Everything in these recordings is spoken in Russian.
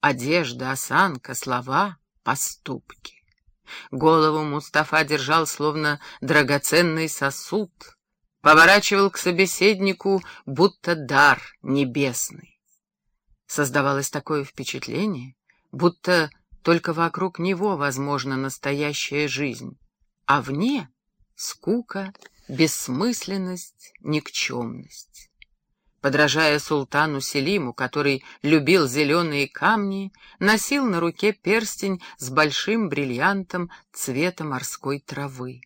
одежда, осанка, слова, поступки. Голову Мустафа держал словно драгоценный сосуд, поворачивал к собеседнику, будто дар небесный. Создавалось такое впечатление, будто только вокруг него возможна настоящая жизнь, а вне — скука, бессмысленность, никчемность. Подражая султану Селиму, который любил зеленые камни, носил на руке перстень с большим бриллиантом цвета морской травы.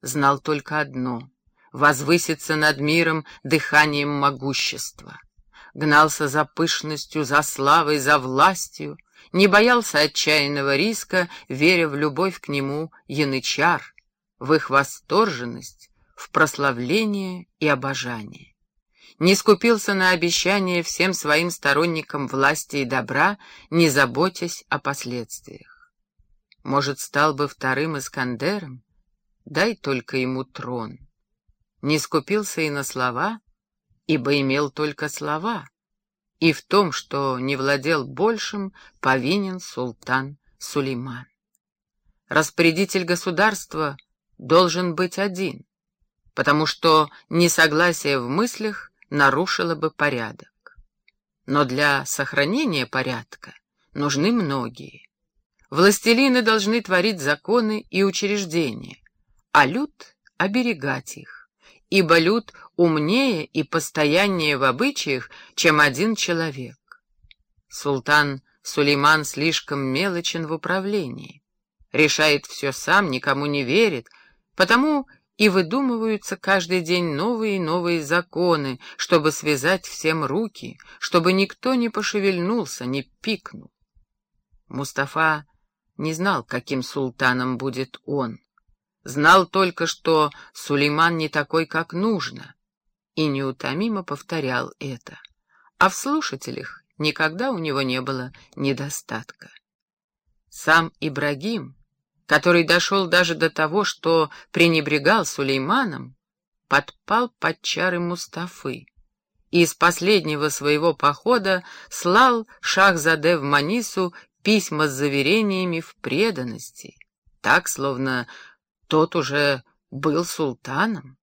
Знал только одно — возвыситься над миром дыханием могущества. Гнался за пышностью, за славой, за властью, не боялся отчаянного риска, веря в любовь к нему янычар, в их восторженность, в прославление и обожание не скупился на обещания всем своим сторонникам власти и добра, не заботясь о последствиях. Может, стал бы вторым Искандером? Дай только ему трон. Не скупился и на слова, ибо имел только слова, и в том, что не владел большим, повинен султан Сулейман. Распорядитель государства должен быть один, потому что несогласие в мыслях нарушила бы порядок. Но для сохранения порядка нужны многие. Властелины должны творить законы и учреждения, а люд — оберегать их, ибо люд умнее и постояннее в обычаях, чем один человек. Султан Сулейман слишком мелочен в управлении, решает все сам, никому не верит, потому и выдумываются каждый день новые и новые законы, чтобы связать всем руки, чтобы никто не пошевельнулся, не пикнул. Мустафа не знал, каким султаном будет он. Знал только, что Сулейман не такой, как нужно, и неутомимо повторял это. А в слушателях никогда у него не было недостатка. Сам Ибрагим который дошел даже до того, что пренебрегал Сулейманом, подпал под чары Мустафы и из последнего своего похода слал Шахзаде в Манису письма с заверениями в преданности, так, словно тот уже был султаном.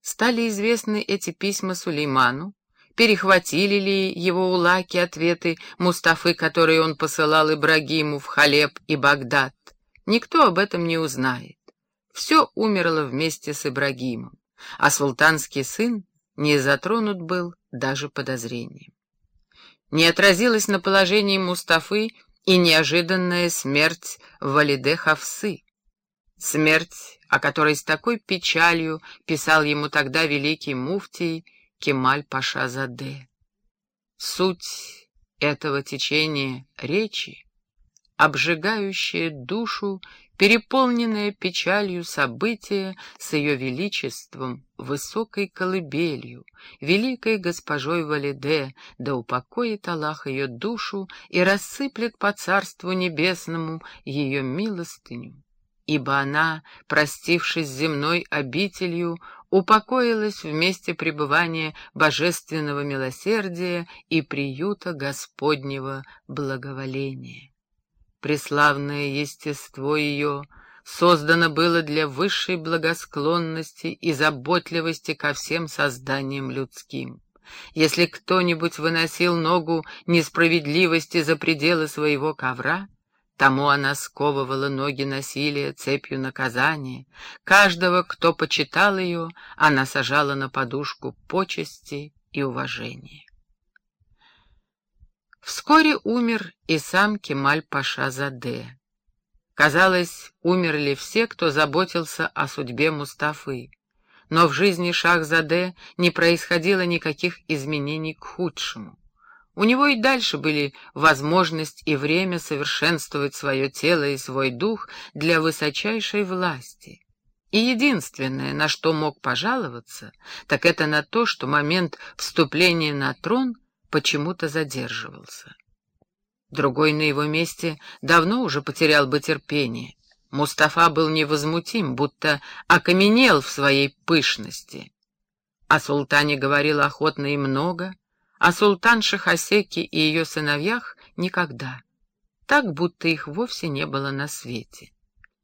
Стали известны эти письма Сулейману, перехватили ли его улаки ответы Мустафы, которые он посылал Ибрагиму в Халеб и Багдад. Никто об этом не узнает. Все умерло вместе с Ибрагимом, а султанский сын не затронут был даже подозрением. Не отразилась на положении Мустафы и неожиданная смерть Валиде Хавсы. Смерть, о которой с такой печалью писал ему тогда великий муфтий Кемаль Паша Заде. Суть этого течения речи обжигающее душу, переполненное печалью события с ее величеством, высокой колыбелью, великой госпожой Валиде, да упокоит Аллах ее душу и рассыплет по царству небесному ее милостыню. Ибо она, простившись земной обителью, упокоилась в месте пребывания божественного милосердия и приюта Господнего благоволения. Преславное естество ее создано было для высшей благосклонности и заботливости ко всем созданиям людским. Если кто-нибудь выносил ногу несправедливости за пределы своего ковра, тому она сковывала ноги насилия цепью наказания. Каждого, кто почитал ее, она сажала на подушку почести и уважения. Вскоре умер и сам Кемаль-Паша Заде. Казалось, умерли все, кто заботился о судьбе Мустафы. Но в жизни Шахзаде не происходило никаких изменений к худшему. У него и дальше были возможность и время совершенствовать свое тело и свой дух для высочайшей власти. И единственное, на что мог пожаловаться, так это на то, что момент вступления на трон — почему-то задерживался. Другой на его месте давно уже потерял бы терпение. Мустафа был невозмутим, будто окаменел в своей пышности. О султане говорил охотно и много, о султан Шахасеке и ее сыновьях никогда. Так, будто их вовсе не было на свете.